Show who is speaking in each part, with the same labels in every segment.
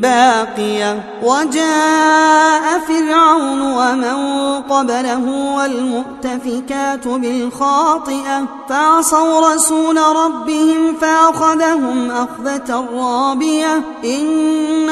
Speaker 1: باقية. وجاء فرعون ومن قبله والمؤتفكات بالخاطئة. فعصوا رسول ربهم فأخذهم أخذة رابية. إنا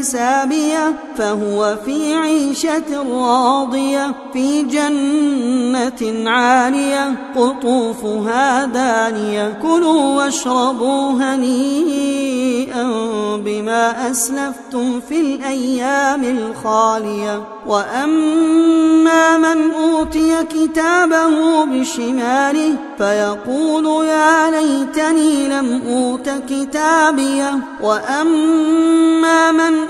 Speaker 1: ملاق حسابيه فهو في عيشة راضية في جنة عالية قطوفها دانية. كلوا واشربوا هنيئا بما أسلفتم في الأيام الخالية. وأما من أوتي كتابه بشماله فيقول يا ليتني لم أوت كتابيه. وأما من